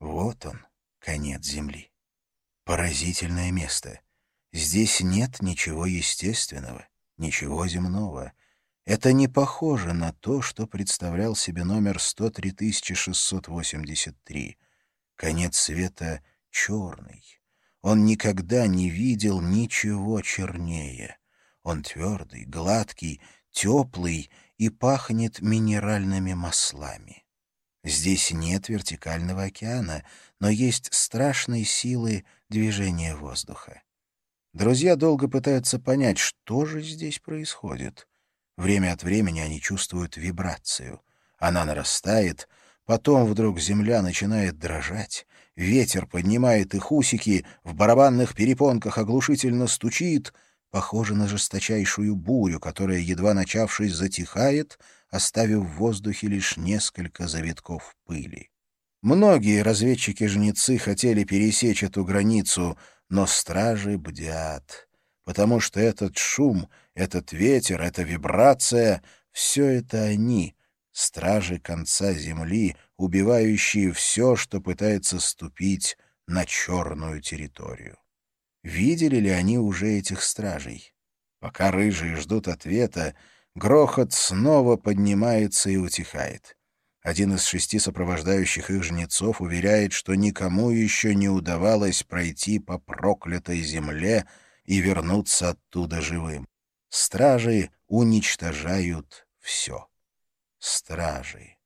Вот он, конец Земли. Поразительное место. Здесь нет ничего естественного, ничего земного. Это не похоже на то, что представлял себе номер 103683. Конец света черный. Он никогда не видел ничего чернее. Он твердый, гладкий, теплый и пахнет минеральными маслами. Здесь нет вертикального океана, но есть страшные силы движения воздуха. Друзья долго пытаются понять, что же здесь происходит. Время от времени они чувствуют вибрацию. Она нарастает, потом вдруг земля начинает дрожать, ветер поднимает их усики, в барабанных перепонках оглушительно стучит — похоже на жесточайшую бурю, которая, едва начавшись, затихает, оставив в воздухе лишь несколько завитков пыли. Многие разведчики-жнецы хотели пересечь эту границу, но стражи бдят, потому что этот шум, этот ветер, эта вибрация — все это они, стражи конца земли, убивающие все, что пытается ступить на черную территорию. Видели ли они уже этих стражей? Пока рыжие ждут ответа, грохот снова поднимается и утихает. Один из шести сопровождающих их жнецов уверяет, что никому еще не удавалось пройти по проклятой земле и вернуться оттуда живым. Стражи уничтожают все. Стражи.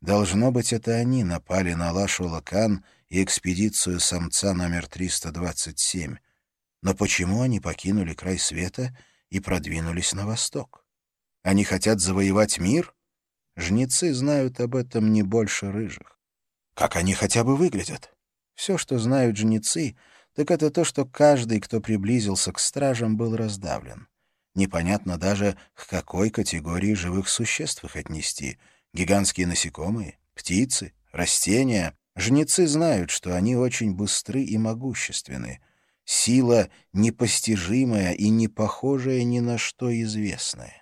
Должно быть, это они напали на Лашу-Лакан и экспедицию самца номер 327, но почему они покинули край света и продвинулись на восток? Они хотят завоевать мир? Жнецы знают об этом не больше рыжих. Как они хотя бы выглядят? Все, что знают жнецы, так это то, что каждый, кто приблизился к стражам, был раздавлен. Непонятно даже, к какой категории живых существ их отнести. Гигантские насекомые, птицы, растения. Жнецы знают, что они очень быстры и могущественны — сила непостижимая и не похожая ни на что известное.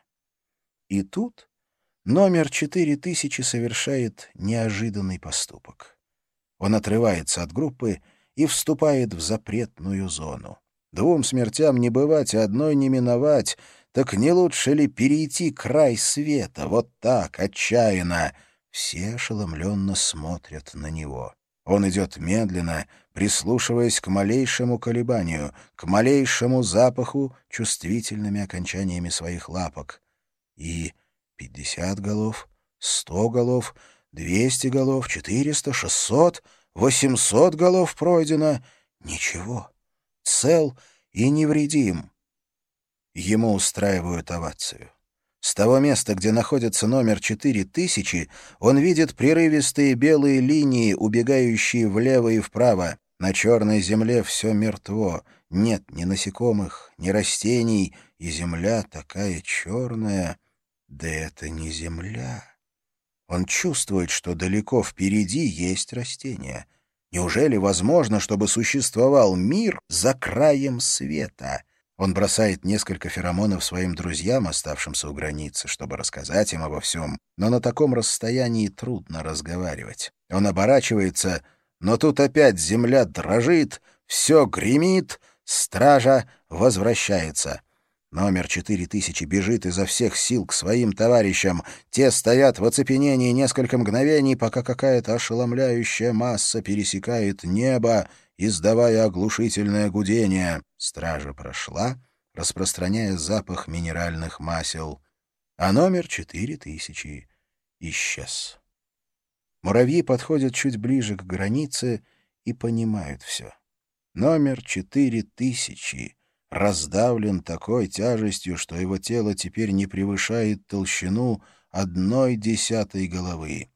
И тут номер 4000 совершает неожиданный поступок. Он отрывается от группы и вступает в запретную зону. Двум смертям не бывать, а одной не миновать. Так не лучше ли перейти край света, вот так, отчаянно? Все ошеломленно смотрят на него. Он идет медленно, прислушиваясь к малейшему колебанию, к малейшему запаху чувствительными окончаниями своих лапок. И пятьдесят голов, сто голов, двести голов, четыреста, шестьсот, восемьсот голов пройдено. Ничего. Цел и невредим. Ему устраивают овацию. С того места, где находится номер 4000, он видит прерывистые белые линии, убегающие влево и вправо. На черной земле все мертво. Нет ни насекомых, ни растений, и земля такая черная. Да это не земля. Он чувствует, что далеко впереди есть растения. Неужели возможно, чтобы существовал мир за краем света? Он бросает несколько феромонов своим друзьям, оставшимся у границы, чтобы рассказать им обо всем, но на таком расстоянии трудно разговаривать. Он оборачивается, но тут опять земля дрожит, все гремит, стража возвращается. Номер 4000 бежит изо всех сил к своим товарищам. Те стоят в оцепенении несколько мгновений, пока какая-то ошеломляющая масса пересекает небо, издавая оглушительное гудение. Стража прошла, распространяя запах минеральных масел, а номер четыре тысячи исчез. Муравьи подходят чуть ближе к границе и понимают все. Номер четыре тысячи раздавлен такой тяжестью, что его тело теперь не превышает толщину одной десятой головы.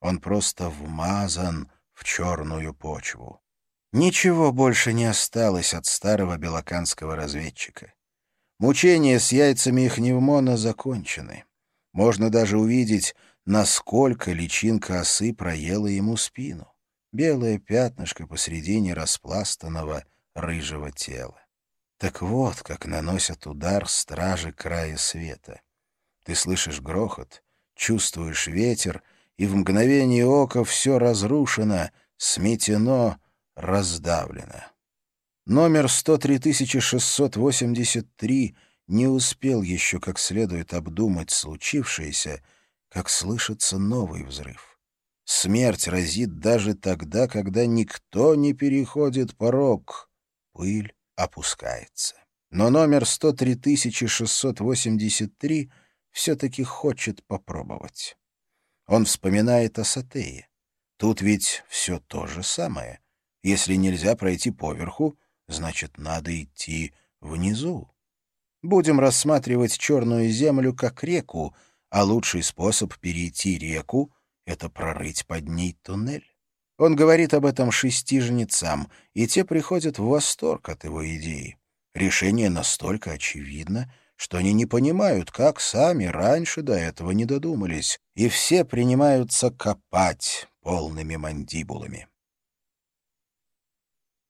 Он просто вмазан в черную почву. Ничего больше не осталось от старого белоканского разведчика. Мучения с яйцами их невмона закончены. Можно даже увидеть, насколько личинка осы проела ему спину. Белое пятнышко посредине распластанного рыжего тела. Так вот, как наносят удар стражи края света. Ты слышишь грохот, чувствуешь ветер, и в мгновение ока все разрушено, сметено, раздавлено. Номер 103683 не успел еще как следует обдумать случившееся, как слышится новый взрыв. Смерть разит даже тогда, когда никто не переходит порог. Пыль опускается. Но номер 103683 все-таки хочет попробовать. Он вспоминает о Сатее. Тут ведь все то же самое. Если нельзя пройти поверху, значит, надо идти внизу. Будем рассматривать черную землю как реку, а лучший способ перейти реку — это прорыть под ней туннель. Он говорит об этом шести жнецам, и те приходят в восторг от его идеи. Решение настолько очевидно, что они не понимают, как сами раньше до этого не додумались, и все принимаются копать полными мандибулами.